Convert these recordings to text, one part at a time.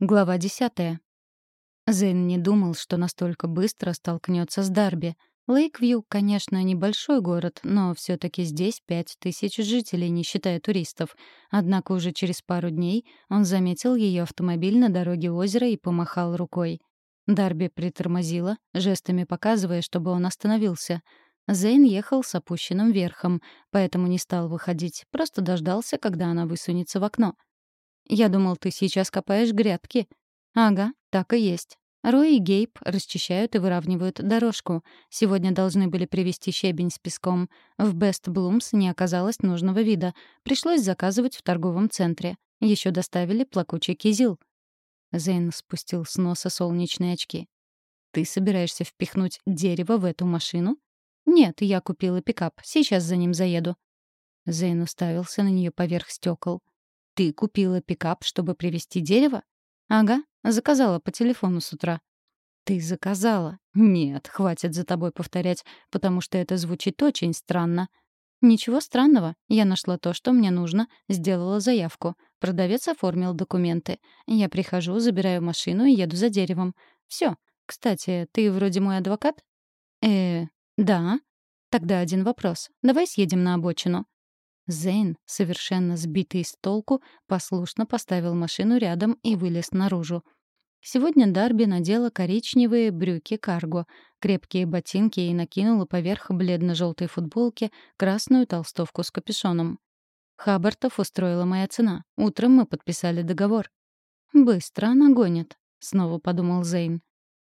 Глава десятая. Зейн не думал, что настолько быстро столкнется с Дарби. Лейквью, конечно, небольшой город, но все таки здесь пять тысяч жителей, не считая туристов. Однако уже через пару дней он заметил ее автомобиль на дороге озера и помахал рукой. Дарби притормозила, жестами показывая, чтобы он остановился. Зейн ехал с опущенным верхом, поэтому не стал выходить, просто дождался, когда она высунется в окно. «Я думал, ты сейчас копаешь грядки». «Ага, так и есть. Рой и Гейб расчищают и выравнивают дорожку. Сегодня должны были привезти щебень с песком. В Best Blooms не оказалось нужного вида. Пришлось заказывать в торговом центре. Еще доставили плакучий кизил. Зейн спустил с носа солнечные очки. «Ты собираешься впихнуть дерево в эту машину?» «Нет, я купила пикап. Сейчас за ним заеду». Зейн уставился на нее поверх стекол. «Ты купила пикап, чтобы привезти дерево?» «Ага, заказала по телефону с утра». «Ты заказала?» «Нет, хватит за тобой повторять, потому что это звучит очень странно». «Ничего странного. Я нашла то, что мне нужно, сделала заявку. Продавец оформил документы. Я прихожу, забираю машину и еду за деревом. Все. Кстати, ты вроде мой адвокат?» «Э, да. Тогда один вопрос. Давай съедем на обочину». Зейн, совершенно сбитый с толку, послушно поставил машину рядом и вылез наружу. Сегодня Дарби надела коричневые брюки карго, крепкие ботинки и накинула поверх бледно-желтой футболки красную толстовку с капюшоном. Хаббартов устроила моя цена. Утром мы подписали договор. «Быстро она гонит», — снова подумал Зейн.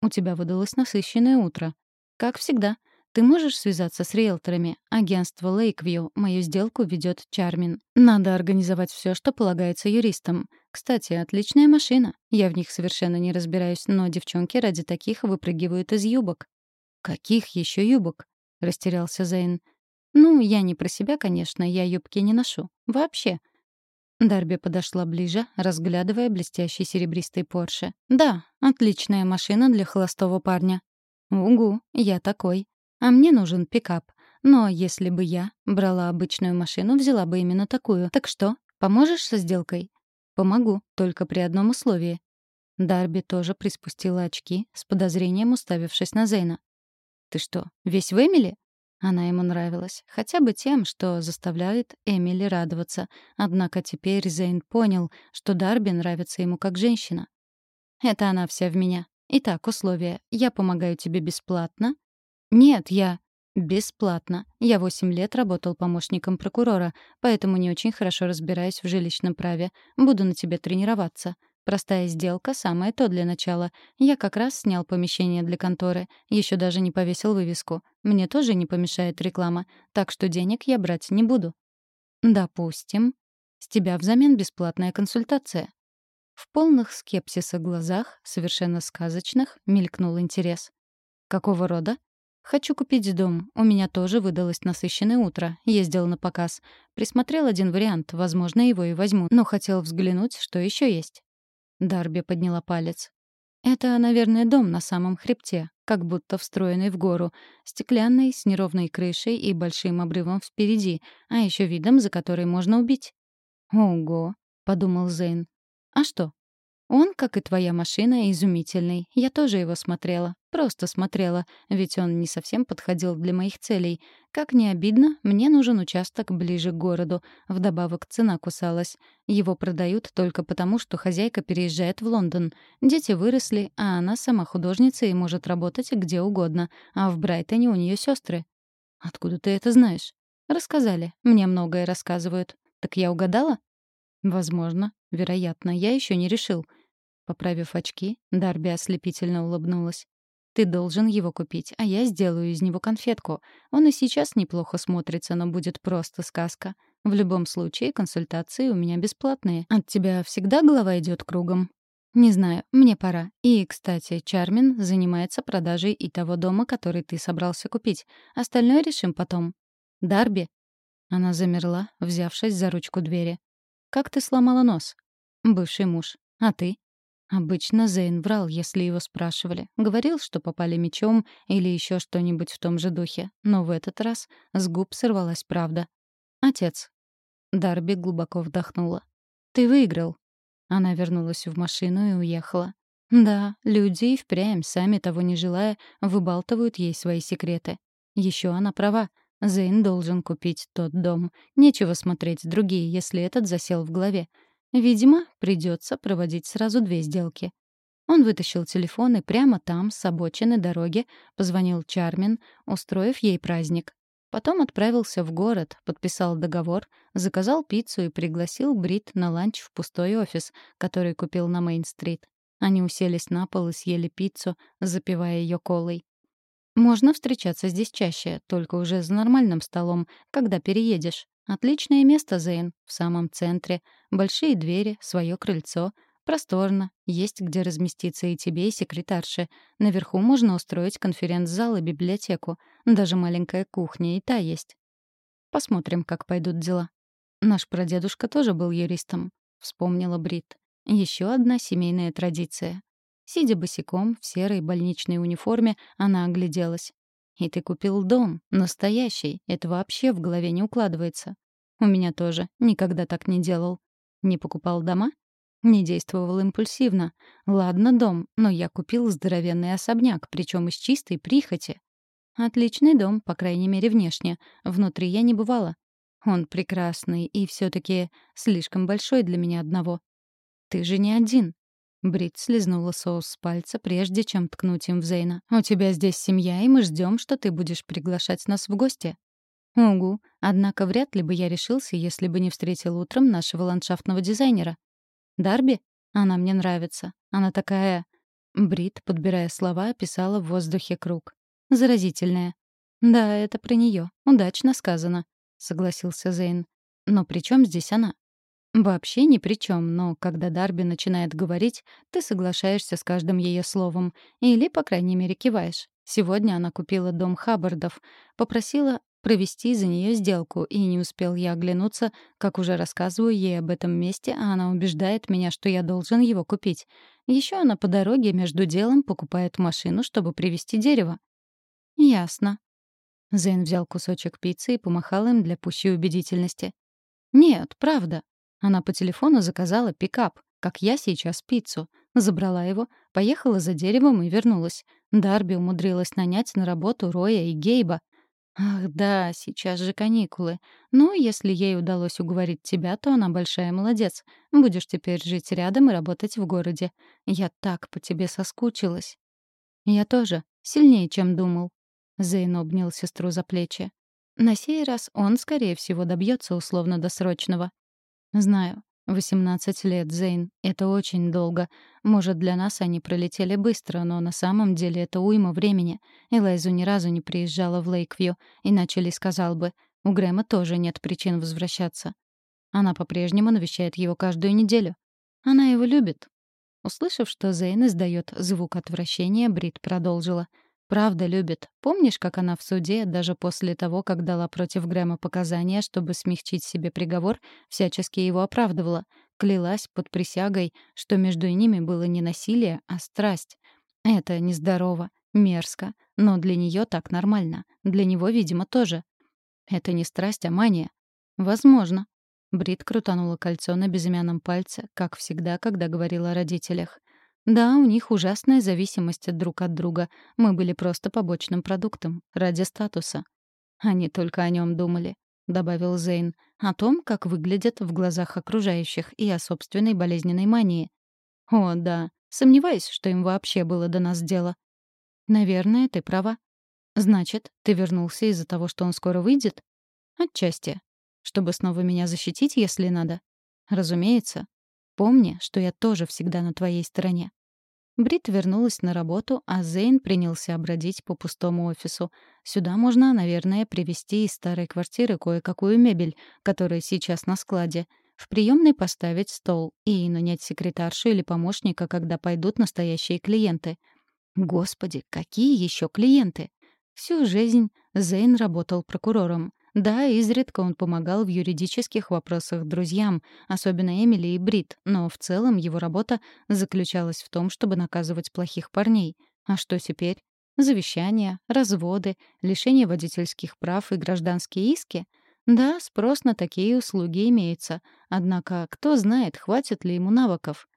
«У тебя выдалось насыщенное утро. Как всегда. Ты можешь связаться с риэлторами? Агентство Лейквью мою сделку ведет Чармин. Надо организовать все, что полагается юристам. Кстати, отличная машина. Я в них совершенно не разбираюсь, но девчонки ради таких выпрыгивают из юбок. Каких еще юбок? растерялся Зейн. Ну, я не про себя, конечно, я юбки не ношу. Вообще. Дарби подошла ближе, разглядывая блестящий серебристый Порше. Да, отличная машина для холостого парня. Угу, я такой. А мне нужен пикап. Но если бы я брала обычную машину, взяла бы именно такую. Так что, поможешь со сделкой? Помогу, только при одном условии. Дарби тоже приспустила очки, с подозрением уставившись на Зейна. «Ты что, весь в Эмили?» Она ему нравилась, хотя бы тем, что заставляет Эмили радоваться. Однако теперь Зейн понял, что Дарби нравится ему как женщина. «Это она вся в меня. Итак, условия. Я помогаю тебе бесплатно, «Нет, я...» «Бесплатно. Я восемь лет работал помощником прокурора, поэтому не очень хорошо разбираюсь в жилищном праве. Буду на тебе тренироваться. Простая сделка — самое то для начала. Я как раз снял помещение для конторы, еще даже не повесил вывеску. Мне тоже не помешает реклама, так что денег я брать не буду». «Допустим. С тебя взамен бесплатная консультация». В полных скепсиса глазах, совершенно сказочных, мелькнул интерес. «Какого рода?» «Хочу купить дом. У меня тоже выдалось насыщенное утро. Ездил на показ. Присмотрел один вариант. Возможно, его и возьму. Но хотел взглянуть, что еще есть». Дарби подняла палец. «Это, наверное, дом на самом хребте, как будто встроенный в гору, стеклянный, с неровной крышей и большим обрывом впереди, а еще видом, за который можно убить». «Ого», — подумал Зейн. «А что, он, как и твоя машина, изумительный. Я тоже его смотрела. Просто смотрела, ведь он не совсем подходил для моих целей. Как не обидно, мне нужен участок ближе к городу. Вдобавок цена кусалась. Его продают только потому, что хозяйка переезжает в Лондон. Дети выросли, а она сама художница и может работать где угодно. А в Брайтоне у нее сестры. Откуда ты это знаешь? Рассказали. Мне многое рассказывают. Так я угадала? Возможно. Вероятно. Я еще не решил. Поправив очки, Дарби ослепительно улыбнулась. «Ты должен его купить, а я сделаю из него конфетку. Он и сейчас неплохо смотрится, но будет просто сказка. В любом случае, консультации у меня бесплатные. От тебя всегда голова идет кругом?» «Не знаю, мне пора. И, кстати, Чармин занимается продажей и того дома, который ты собрался купить. Остальное решим потом». «Дарби?» Она замерла, взявшись за ручку двери. «Как ты сломала нос?» «Бывший муж. А ты?» Обычно Зейн врал, если его спрашивали. Говорил, что попали мечом или еще что-нибудь в том же духе. Но в этот раз с губ сорвалась правда. «Отец». Дарби глубоко вдохнула. «Ты выиграл». Она вернулась в машину и уехала. Да, люди и впрямь, сами того не желая, выбалтывают ей свои секреты. Еще она права. Зейн должен купить тот дом. Нечего смотреть другие, если этот засел в голове. Видимо, придется проводить сразу две сделки. Он вытащил телефон и прямо там, с обочины дороги, позвонил Чармин, устроив ей праздник. Потом отправился в город, подписал договор, заказал пиццу и пригласил Брит на ланч в пустой офис, который купил на Мейн-стрит. Они уселись на пол и съели пиццу, запивая ее колой. Можно встречаться здесь чаще, только уже за нормальным столом, когда переедешь. Отличное место, Зейн, в самом центре. Большие двери, свое крыльцо. Просторно, есть где разместиться и тебе, и секретарше. Наверху можно устроить конференц-зал и библиотеку. Даже маленькая кухня и та есть. Посмотрим, как пойдут дела. Наш прадедушка тоже был юристом, вспомнила Брит. Еще одна семейная традиция. Сидя босиком в серой больничной униформе, она огляделась. «И ты купил дом, настоящий. Это вообще в голове не укладывается. У меня тоже. Никогда так не делал. Не покупал дома? Не действовал импульсивно. Ладно, дом, но я купил здоровенный особняк, причем из чистой прихоти. Отличный дом, по крайней мере, внешне. Внутри я не бывала. Он прекрасный и все таки слишком большой для меня одного. «Ты же не один». Брит слезнула соус с пальца, прежде чем ткнуть им в Зейна. «У тебя здесь семья, и мы ждем, что ты будешь приглашать нас в гости». «Угу. Однако вряд ли бы я решился, если бы не встретил утром нашего ландшафтного дизайнера. Дарби? Она мне нравится. Она такая...» Брит, подбирая слова, описала в воздухе круг. «Заразительная». «Да, это про нее. Удачно сказано», — согласился Зейн. «Но при чем здесь она?» Вообще ни при чем, но когда Дарби начинает говорить, ты соглашаешься с каждым ее словом. Или, по крайней мере, киваешь. Сегодня она купила дом Хаббардов, попросила провести за нее сделку, и не успел я оглянуться, как уже рассказываю ей об этом месте, а она убеждает меня, что я должен его купить. Еще она по дороге между делом покупает машину, чтобы привезти дерево. Ясно. Зейн взял кусочек пиццы и помахал им для пущей убедительности. «Нет, правда. Она по телефону заказала пикап, как я сейчас пиццу. Забрала его, поехала за деревом и вернулась. Дарби умудрилась нанять на работу Роя и Гейба. Ах да, сейчас же каникулы. Ну, если ей удалось уговорить тебя, то она большая молодец. Будешь теперь жить рядом и работать в городе. Я так по тебе соскучилась. Я тоже. Сильнее, чем думал. Зейн обнял сестру за плечи. На сей раз он, скорее всего, добьется условно-досрочного. Знаю. 18 лет, Зейн. Это очень долго. Может, для нас они пролетели быстро, но на самом деле это уйма времени. Элайзу ни разу не приезжала в Лейквью, иначе Ли сказал бы, у Грэма тоже нет причин возвращаться. Она по-прежнему навещает его каждую неделю. Она его любит. Услышав, что Зейн издает звук отвращения, Брит продолжила — Правда любит. Помнишь, как она в суде, даже после того, как дала против Грэма показания, чтобы смягчить себе приговор, всячески его оправдывала? Клялась под присягой, что между ними было не насилие, а страсть. Это нездорово, мерзко, но для нее так нормально. Для него, видимо, тоже. Это не страсть, а мания. Возможно. Брит крутанула кольцо на безымянном пальце, как всегда, когда говорила о родителях. Да, у них ужасная зависимость друг от друга. Мы были просто побочным продуктом, ради статуса. Они только о нем думали, добавил Зейн, о том, как выглядят в глазах окружающих и о собственной болезненной мании. О, да, сомневаюсь, что им вообще было до нас дело. Наверное, ты права. Значит, ты вернулся из-за того, что он скоро выйдет? Отчасти. Чтобы снова меня защитить, если надо. Разумеется. Помни, что я тоже всегда на твоей стороне». Брит вернулась на работу, а Зейн принялся обродить по пустому офису. Сюда можно, наверное, привезти из старой квартиры кое-какую мебель, которая сейчас на складе. В приемной поставить стол и нанять секретаршу или помощника, когда пойдут настоящие клиенты. Господи, какие еще клиенты? Всю жизнь Зейн работал прокурором. Да, изредка он помогал в юридических вопросах друзьям, особенно Эмили и Брит, но в целом его работа заключалась в том, чтобы наказывать плохих парней. А что теперь? Завещания, разводы, лишение водительских прав и гражданские иски? Да, спрос на такие услуги имеется. Однако, кто знает, хватит ли ему навыков.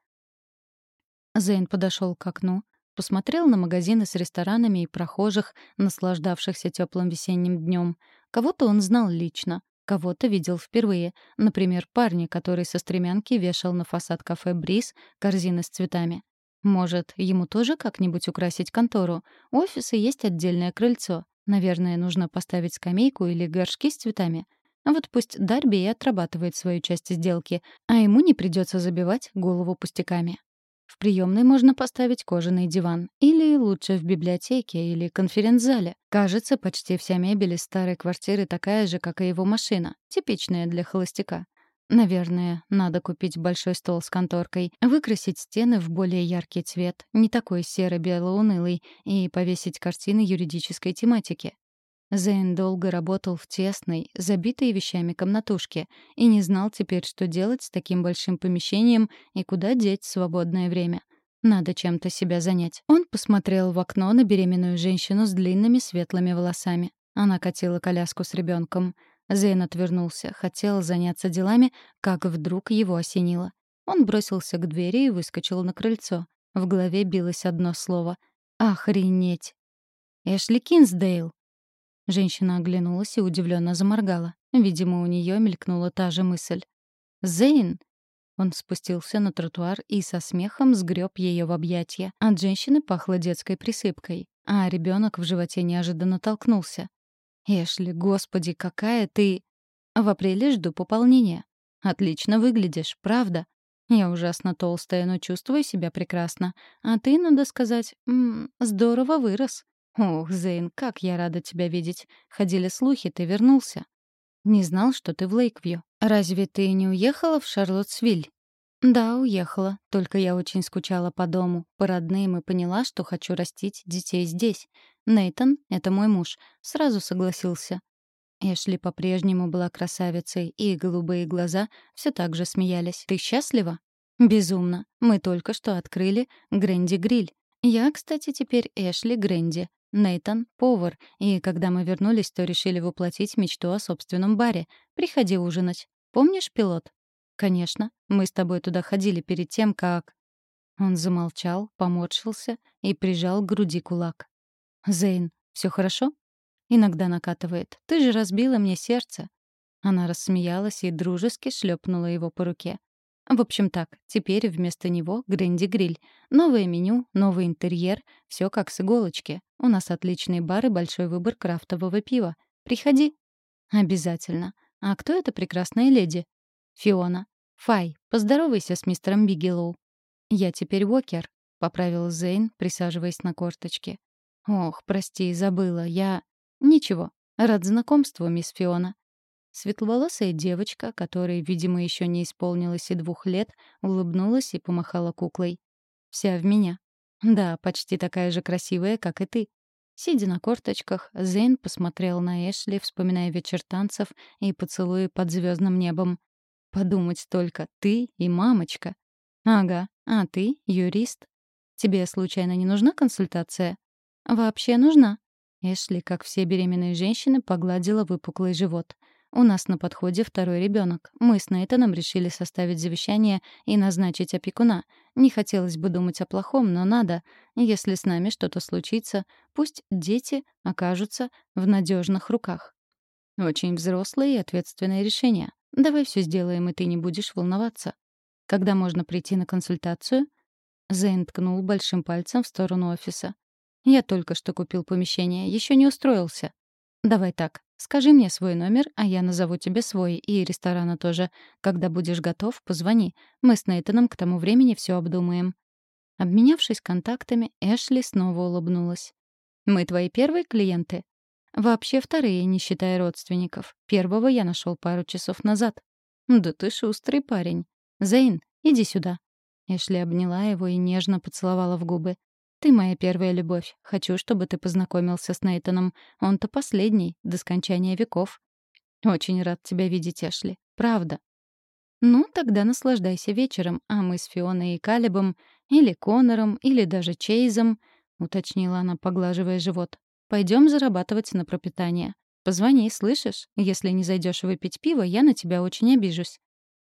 Зейн подошел к окну, посмотрел на магазины с ресторанами и прохожих, наслаждавшихся теплым весенним днем. Кого-то он знал лично, кого-то видел впервые. Например, парня, который со стремянки вешал на фасад кафе «Бриз» корзины с цветами. Может, ему тоже как-нибудь украсить контору? У офиса есть отдельное крыльцо. Наверное, нужно поставить скамейку или горшки с цветами. Вот пусть Дарби и отрабатывает свою часть сделки, а ему не придется забивать голову пустяками. В приемной можно поставить кожаный диван. Или лучше в библиотеке или конференц-зале. Кажется, почти вся мебель из старой квартиры такая же, как и его машина. Типичная для холостяка. Наверное, надо купить большой стол с конторкой, выкрасить стены в более яркий цвет, не такой серо-бело-унылый, и повесить картины юридической тематики. Зейн долго работал в тесной, забитой вещами комнатушке и не знал теперь, что делать с таким большим помещением и куда деть свободное время. Надо чем-то себя занять. Он посмотрел в окно на беременную женщину с длинными светлыми волосами. Она катила коляску с ребенком. Зейн отвернулся, хотел заняться делами, как вдруг его осенило. Он бросился к двери и выскочил на крыльцо. В голове билось одно слово — «Охренеть!» «Эшли Кинсдейл!» Женщина оглянулась и удивленно заморгала. Видимо, у нее мелькнула та же мысль. «Зейн!» Он спустился на тротуар и со смехом сгреб ее в объятья. От женщины пахло детской присыпкой, а ребенок в животе неожиданно толкнулся. «Эшли, господи, какая ты...» «В апреле жду пополнения. Отлично выглядишь, правда. Я ужасно толстая, но чувствую себя прекрасно. А ты, надо сказать, м -м, здорово вырос. Ох, Зейн, как я рада тебя видеть. Ходили слухи, ты вернулся. Не знал, что ты в Лейквью. Разве ты не уехала в Шарлоттсвиль? Да, уехала. Только я очень скучала по дому, по родным и поняла, что хочу растить детей здесь. Нейтон — это мой муж. Сразу согласился. Эшли по-прежнему была красавицей, и голубые глаза все так же смеялись. «Ты счастлива?» «Безумно. Мы только что открыли Грэнди Гриль. Я, кстати, теперь Эшли Грэнди. Нейтан — повар, и когда мы вернулись, то решили воплотить мечту о собственном баре. Приходи ужинать. Помнишь, пилот? Конечно. Мы с тобой туда ходили перед тем, как... Он замолчал, поморщился и прижал к груди кулак. «Зейн, все хорошо?» «Иногда накатывает. Ты же разбила мне сердце». Она рассмеялась и дружески шлепнула его по руке. В общем так, теперь вместо него Гренди Гриль. Новое меню, новый интерьер, все как с иголочки. У нас отличный бар и большой выбор крафтового пива. Приходи. Обязательно. А кто эта прекрасная леди? Фиона. Фай, поздоровайся с мистером Бигелоу. Я теперь Уокер, поправил Зейн, присаживаясь на корточки. Ох, прости, забыла. Я Ничего. Рад знакомству, мисс Фиона. Светловолосая девочка, которой, видимо, еще не исполнилось и двух лет, улыбнулась и помахала куклой. «Вся в меня». «Да, почти такая же красивая, как и ты». Сидя на корточках, Зейн посмотрел на Эшли, вспоминая вечер танцев и поцелуи под звездным небом. «Подумать только, ты и мамочка». «Ага, а ты — юрист. Тебе, случайно, не нужна консультация?» «Вообще нужна». Эшли, как все беременные женщины, погладила выпуклый живот — у нас на подходе второй ребенок. Мы с Нейтаном решили составить завещание и назначить опекуна. Не хотелось бы думать о плохом, но надо. Если с нами что-то случится, пусть дети окажутся в надежных руках. Очень взрослое и ответственное решение. Давай все сделаем, и ты не будешь волноваться. Когда можно прийти на консультацию? Зейн ткнул большим пальцем в сторону офиса. Я только что купил помещение, еще не устроился. Давай так. Скажи мне свой номер, а я назову тебе свой, и ресторана тоже. Когда будешь готов, позвони. Мы с Нейтаном к тому времени все обдумаем». Обменявшись контактами, Эшли снова улыбнулась. «Мы твои первые клиенты?» «Вообще вторые, не считая родственников. Первого я нашел пару часов назад». «Да ты шустрый парень. Зейн, иди сюда». Эшли обняла его и нежно поцеловала в губы. Ты моя первая любовь. Хочу, чтобы ты познакомился с Нейтаном. Он-то последний, до скончания веков. Очень рад тебя видеть, Эшли. Правда. Ну, тогда наслаждайся вечером, а мы с Фионой и Калибом, или Конором, или даже Чейзом, уточнила она, поглаживая живот. Пойдем зарабатывать на пропитание. Позвони, слышишь? Если не зайдешь выпить пиво, я на тебя очень обижусь.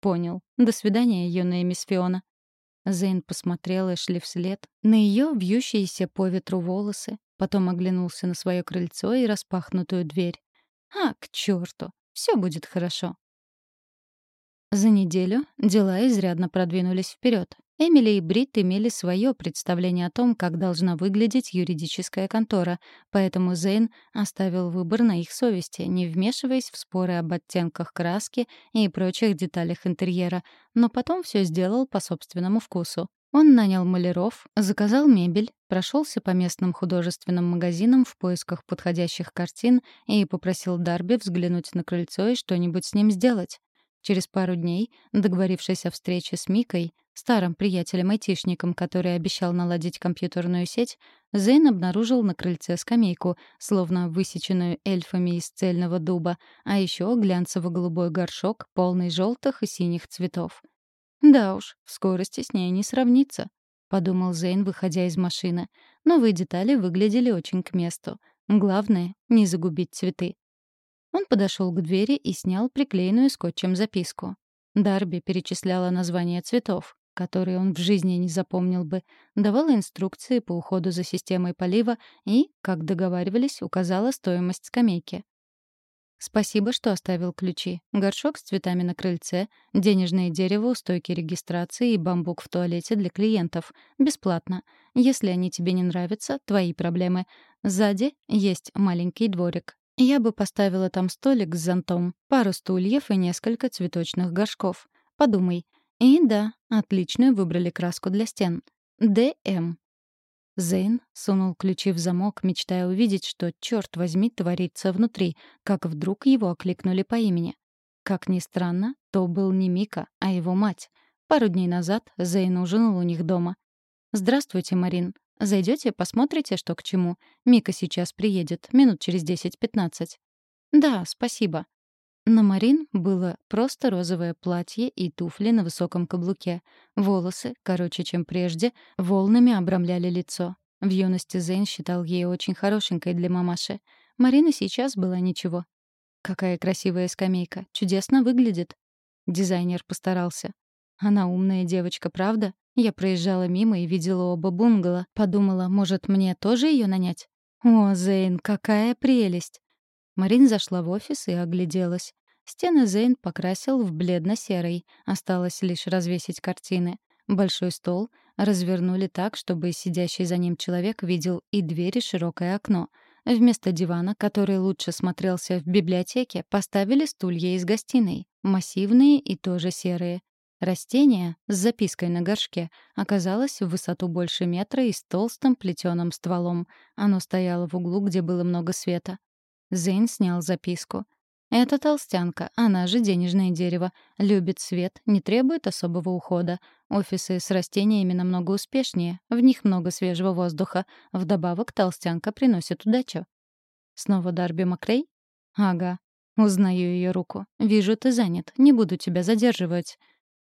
Понял. До свидания, юная мисс Фиона. Зейн посмотрел Эшли вслед на ее вьющиеся по ветру волосы, потом оглянулся на свое крыльцо и распахнутую дверь. «А, к черту! Все будет хорошо!» За неделю дела изрядно продвинулись вперед. Эмили и Брит имели свое представление о том, как должна выглядеть юридическая контора, поэтому Зейн оставил выбор на их совести, не вмешиваясь в споры об оттенках краски и прочих деталях интерьера, но потом все сделал по собственному вкусу. Он нанял маляров, заказал мебель, прошелся по местным художественным магазинам в поисках подходящих картин и попросил Дарби взглянуть на крыльцо и что-нибудь с ним сделать. Через пару дней, договорившись о встрече с Микой, старым приятелем-айтишником, который обещал наладить компьютерную сеть, Зейн обнаружил на крыльце скамейку, словно высеченную эльфами из цельного дуба, а еще глянцево-голубой горшок, полный желтых и синих цветов. «Да уж, в скорости с ней не сравнится», — подумал Зейн, выходя из машины. Новые детали выглядели очень к месту. Главное — не загубить цветы. Он подошел к двери и снял приклеенную скотчем записку. Дарби перечисляла названия цветов, которые он в жизни не запомнил бы, давала инструкции по уходу за системой полива и, как договаривались, указала стоимость скамейки. Спасибо, что оставил ключи. Горшок с цветами на крыльце, денежное дерево у стойки регистрации и бамбук в туалете для клиентов. Бесплатно. Если они тебе не нравятся, твои проблемы. Сзади есть маленький дворик. Я бы поставила там столик с зонтом, пару стульев и несколько цветочных горшков. Подумай. И да, отличную выбрали краску для стен. ДМ. Зейн сунул ключи в замок, мечтая увидеть, что, черт возьми, творится внутри, как вдруг его окликнули по имени. Как ни странно, то был не Мика, а его мать. Пару дней назад Зейн ужинал у них дома. «Здравствуйте, Марин. Зайдете, посмотрите, что к чему. Мика сейчас приедет, минут через 10-15. Да, спасибо. На Марин было просто розовое платье и туфли на высоком каблуке. Волосы, короче, чем прежде, волнами обрамляли лицо. В юности Зейн считал ей очень хорошенькой для мамаши. Марина сейчас была ничего. Какая красивая скамейка, чудесно выглядит. Дизайнер постарался. Она умная девочка, правда? Я проезжала мимо и видела оба бунгало. Подумала, может, мне тоже ее нанять? О, Зейн, какая прелесть! Марин зашла в офис и огляделась. Стены Зейн покрасил в бледно-серый. Осталось лишь развесить картины. Большой стол развернули так, чтобы сидящий за ним человек видел и дверь, и широкое окно. Вместо дивана, который лучше смотрелся в библиотеке, поставили стулья из гостиной. Массивные и тоже серые. Растение с запиской на горшке оказалось в высоту больше метра и с толстым плетеным стволом. Оно стояло в углу, где было много света. Зейн снял записку. «Это толстянка, она же денежное дерево. Любит свет, не требует особого ухода. Офисы с растениями намного успешнее, в них много свежего воздуха. Вдобавок толстянка приносит удачу». «Снова Дарби Макрей?» «Ага. Узнаю ее руку. Вижу, ты занят. Не буду тебя задерживать».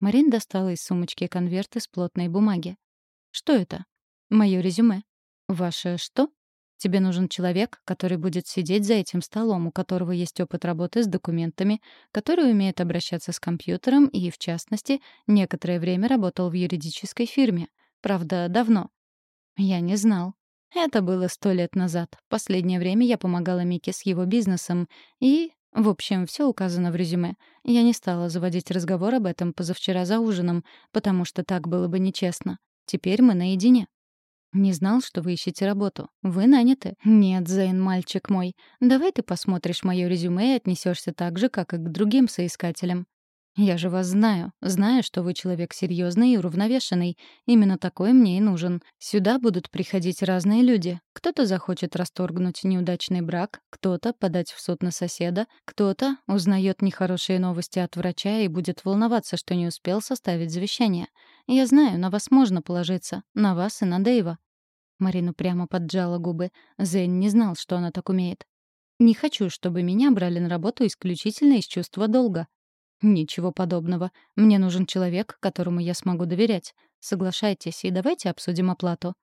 Марин достала из сумочки конверт из плотной бумаги. «Что это?» «Моё резюме». «Ваше что?» «Тебе нужен человек, который будет сидеть за этим столом, у которого есть опыт работы с документами, который умеет обращаться с компьютером и, в частности, некоторое время работал в юридической фирме. Правда, давно». «Я не знал», это было сто лет назад. Последнее время я помогала Мике с его бизнесом. И в общем, все указано в резюме. Я не стала заводить разговор об этом позавчера за ужином, потому что так было бы нечестно. Теперь мы наедине. Не знал, что вы ищете работу. Вы наняты. Нет, Зейн, мальчик мой. Давай ты посмотришь мое резюме и отнесешься так же, как и к другим соискателям. Я же вас знаю. Знаю, что вы человек серьезный и уравновешенный. Именно такой мне и нужен. Сюда будут приходить разные люди. Кто-то захочет расторгнуть неудачный брак, кто-то подать в суд на соседа, кто-то узнает нехорошие новости от врача и будет волноваться, что не успел составить завещание. Я знаю, на вас можно положиться. На вас и на Дэйва. Марину прямо поджала губы. Зейн не знал, что она так умеет. «Не хочу, чтобы меня брали на работу исключительно из чувства долга», «Ничего подобного. Мне нужен человек, которому я смогу доверять. Соглашайтесь и давайте обсудим оплату».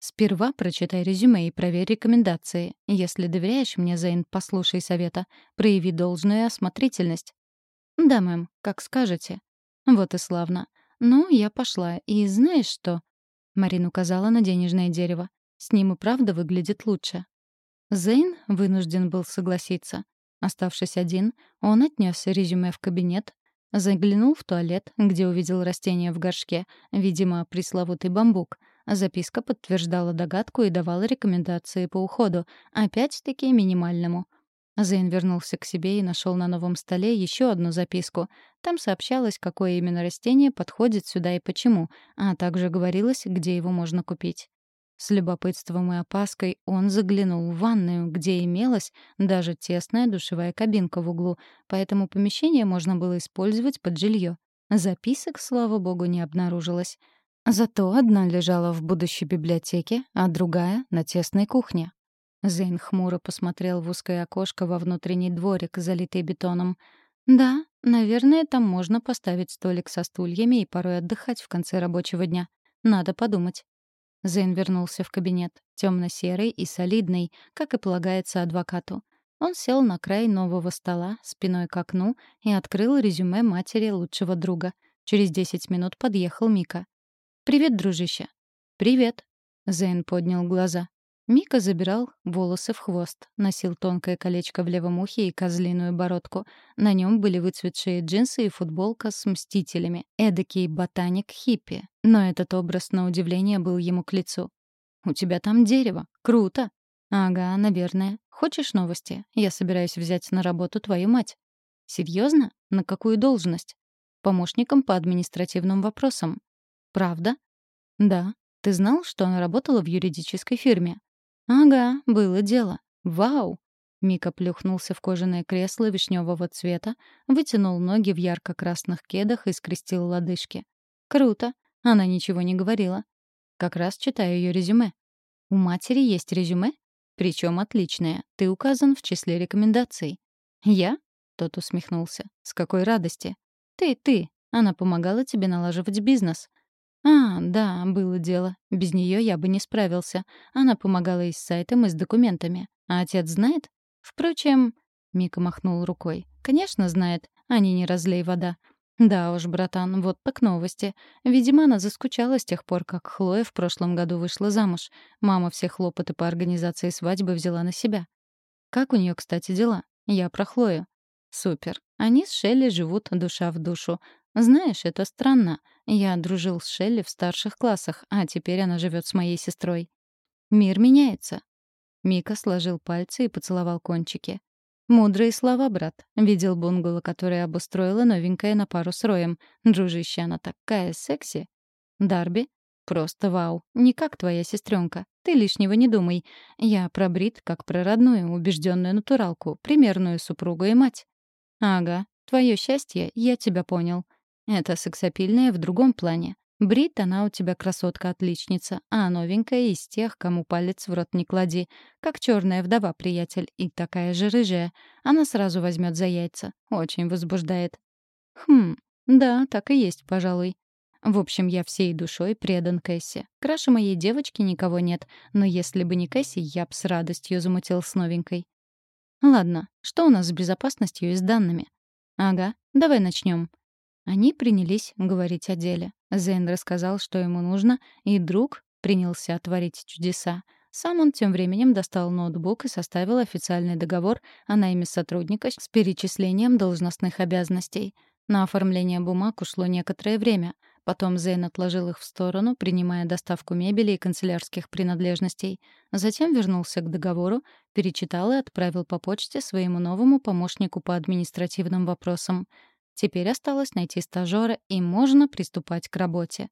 Сперва прочитай резюме и проверь рекомендации. Если доверяешь мне, Зейн, послушай совета. Прояви должную осмотрительность. Да, мэм, как скажете. Вот и славно. «Ну, я пошла. И знаешь что?» Марин указала на денежное дерево. «С ним и правда выглядит лучше». Зейн вынужден был согласиться. Оставшись один, он отнес резюме в кабинет, заглянул в туалет, где увидел растение в горшке, видимо, пресловутый бамбук. Записка подтверждала догадку и давала рекомендации по уходу, опять-таки минимальному — Зейн вернулся к себе и нашел на новом столе еще одну записку. Там сообщалось, какое именно растение подходит сюда и почему, а также говорилось, где его можно купить. С любопытством и опаской он заглянул в ванную, где имелась даже тесная душевая кабинка в углу, поэтому помещение можно было использовать под жилье. Записок, слава богу, не обнаружилось. Зато одна лежала в будущей библиотеке, а другая — на тесной кухне. Зейн хмуро посмотрел в узкое окошко во внутренний дворик, залитый бетоном. «Да, наверное, там можно поставить столик со стульями и порой отдыхать в конце рабочего дня. Надо подумать». Зейн вернулся в кабинет, темно-серый и солидный, как и полагается адвокату. Он сел на край нового стола, спиной к окну, и открыл резюме матери лучшего друга. Через десять минут подъехал Мика. «Привет, дружище». «Привет». Зейн поднял глаза. Мика забирал волосы в хвост, носил тонкое колечко в левом ухе и козлиную бородку. На нем были выцветшие джинсы и футболка с мстителями. Эдакий ботаник-хиппи. Но этот образ, на удивление, был ему к лицу. «У тебя там дерево. Круто!» «Ага, наверное. Хочешь новости? Я собираюсь взять на работу твою мать». «Серьезно? На какую должность?» «Помощником по административным вопросам». «Правда?» «Да. Ты знал, что она работала в юридической фирме?» «Ага, было дело. Вау!» Мика плюхнулся в кожаное кресло вишневого цвета, вытянул ноги в ярко-красных кедах и скрестил лодыжки. «Круто!» Она ничего не говорила. Как раз читаю ее резюме. «У матери есть резюме?» Причем отличное. Ты указан в числе рекомендаций. «Я?» — тот усмехнулся. «С какой радости?» «Ты, ты. Она помогала тебе налаживать бизнес. А, да, было дело. Без нее я бы не справился. Она помогала и с сайтом, и с документами. А отец знает? Впрочем, Мика махнул рукой. Конечно, знает. Они не разлей вода. Да уж, братан, вот так новости. Видимо, она заскучала с тех пор, как Хлоя в прошлом году вышла замуж. Мама все хлопоты по организации свадьбы взяла на себя. Как у нее, кстати, дела? Я про Хлою. Супер. Они с Шелли живут душа в душу. Знаешь, это странно. Я дружил с Шелли в старших классах, а теперь она живет с моей сестрой. Мир меняется. Мика сложил пальцы и поцеловал кончики. Мудрые слова, брат. Видел бунгало, которое обустроила новенькая на пару с Роем. Дружище, она такая секси. Дарби? Просто вау. Не как твоя сестренка. Ты лишнего не думай. Я про Брит как про родную, убежденную натуралку, примерную супругу и мать. Ага, твое счастье, я тебя понял. Это сексапильная в другом плане. Брит, она у тебя красотка-отличница, а новенькая из тех, кому палец в рот не клади. Как черная вдова, приятель, и такая же рыжая. Она сразу возьмет за яйца. Очень возбуждает. Хм, да, так и есть, пожалуй. В общем, я всей душой предан Кэсси. Краше моей девочки никого нет, но если бы не Кэсси, я б с радостью замутил с новенькой. Ладно, что у нас с безопасностью и с данными? Ага, давай начнем. Они принялись говорить о деле. Зейн рассказал, что ему нужно, и друг принялся творить чудеса. Сам он тем временем достал ноутбук и составил официальный договор о найме сотрудника с перечислением должностных обязанностей. На оформление бумаг ушло некоторое время. Потом Зейн отложил их в сторону, принимая доставку мебели и канцелярских принадлежностей. Затем вернулся к договору, перечитал и отправил по почте своему новому помощнику по административным вопросам. Теперь осталось найти стажера, и можно приступать к работе.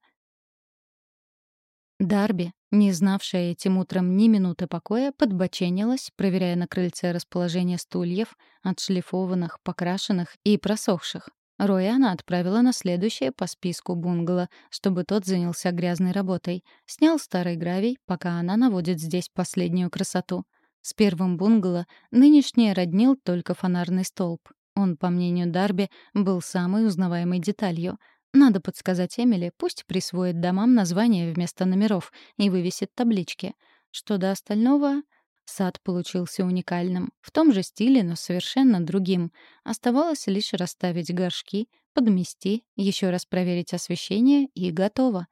Дарби, не знавшая этим утром ни минуты покоя, подбоченилась, проверяя на крыльце расположение стульев, отшлифованных, покрашенных и просохших. Роя она отправила на следующее по списку бунгало, чтобы тот занялся грязной работой. Снял старый гравий, пока она наводит здесь последнюю красоту. С первым бунгало нынешнее роднил только фонарный столб. Он, по мнению Дарби, был самой узнаваемой деталью. Надо подсказать Эмили, пусть присвоит домам название вместо номеров и вывесит таблички. Что до остального... Сад получился уникальным, в том же стиле, но совершенно другим. Оставалось лишь расставить горшки, подмести, еще раз проверить освещение и готово.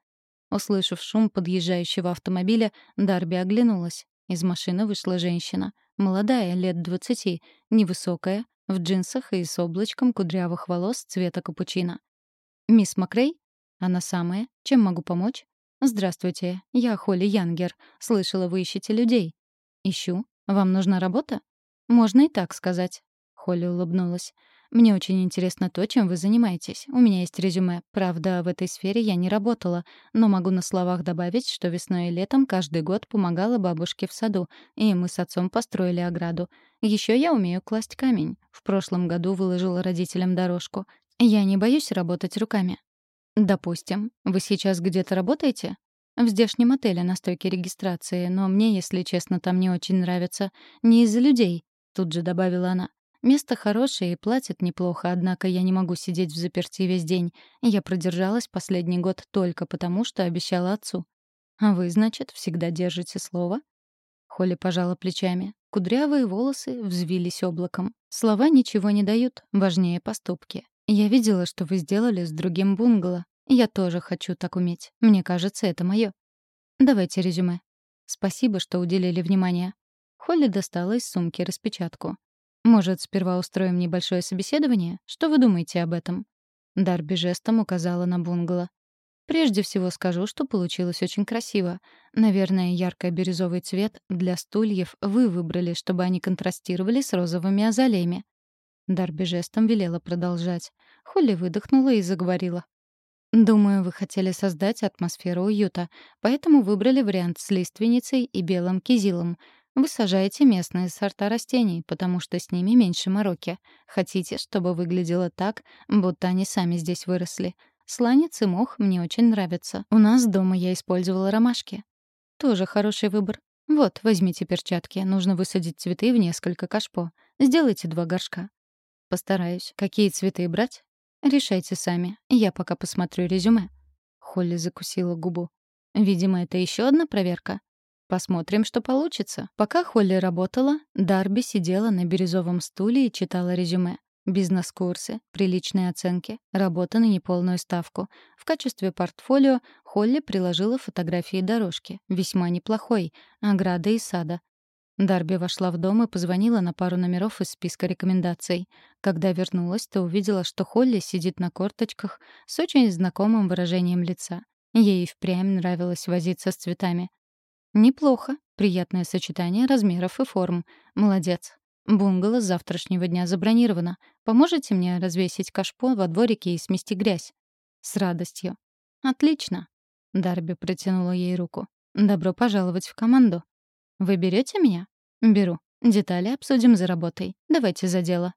Услышав шум подъезжающего автомобиля, Дарби оглянулась. Из машины вышла женщина. Молодая, лет двадцати, невысокая, в джинсах и с облачком кудрявых волос цвета капучино. «Мисс Макрей?» «Она самая. Чем могу помочь?» «Здравствуйте. Я Холли Янгер. Слышала, вы ищете людей». «Ищу. Вам нужна работа?» «Можно и так сказать». Холли улыбнулась. Мне очень интересно то, чем вы занимаетесь. У меня есть резюме. Правда, в этой сфере я не работала, но могу на словах добавить, что весной и летом каждый год помогала бабушке в саду, и мы с отцом построили ограду. Еще я умею класть камень. В прошлом году выложила родителям дорожку. Я не боюсь работать руками. Допустим, вы сейчас где-то работаете? В здешнем отеле на стойке регистрации, но мне, если честно, там не очень нравится. Не из-за людей, тут же добавила она. Место хорошее и платят неплохо, однако я не могу сидеть в заперти весь день. Я продержалась последний год только потому, что обещала отцу. А вы, значит, всегда держите слово? Холли пожала плечами. Кудрявые волосы взвились облаком. Слова ничего не дают, важнее поступки. Я видела, что вы сделали с другим бунгало. Я тоже хочу так уметь. Мне кажется, это моё. Давайте резюме. Спасибо, что уделили внимание. Холли достала из сумки распечатку. Может, сперва устроим небольшое собеседование? Что вы думаете об этом?» Дарби жестом указала на бунгало. «Прежде всего скажу, что получилось очень красиво. Наверное, ярко-бирюзовый цвет для стульев вы выбрали, чтобы они контрастировали с розовыми азалиями». Дарби жестом велела продолжать. Холли выдохнула и заговорила. «Думаю, вы хотели создать атмосферу уюта, поэтому выбрали вариант с лиственницей и белым кизилом. Вы сажаете местные сорта растений, потому что с ними меньше мороки. Хотите, чтобы выглядело так, будто они сами здесь выросли. Сланец и мох мне очень нравятся. У нас дома я использовала ромашки. Тоже хороший выбор. Вот, возьмите перчатки. Нужно высадить цветы в несколько кашпо. Сделайте два горшка. Постараюсь. Какие цветы брать? Решайте сами. Я пока посмотрю резюме. Холли закусила губу. Видимо, это еще одна проверка. Посмотрим, что получится. Пока Холли работала, Дарби сидела на бирюзовом стуле и читала резюме. Бизнес-курсы, приличные оценки, работа на неполную ставку. В качестве портфолио Холли приложила фотографии дорожки, весьма неплохой, ограды и сада. Дарби вошла в дом и позвонила на пару номеров из списка рекомендаций. Когда вернулась, то увидела, что Холли сидит на корточках с очень знакомым выражением лица. Ей впрямь нравилось возиться с цветами. Неплохо. Приятное сочетание размеров и форм. Молодец. Бунгало с завтрашнего дня забронировано. Поможете мне развесить кашпо во дворике и смести грязь? С радостью. Отлично. Дарби протянула ей руку. Добро пожаловать в команду. Вы берете меня? Беру. Детали обсудим за работой. Давайте за дело.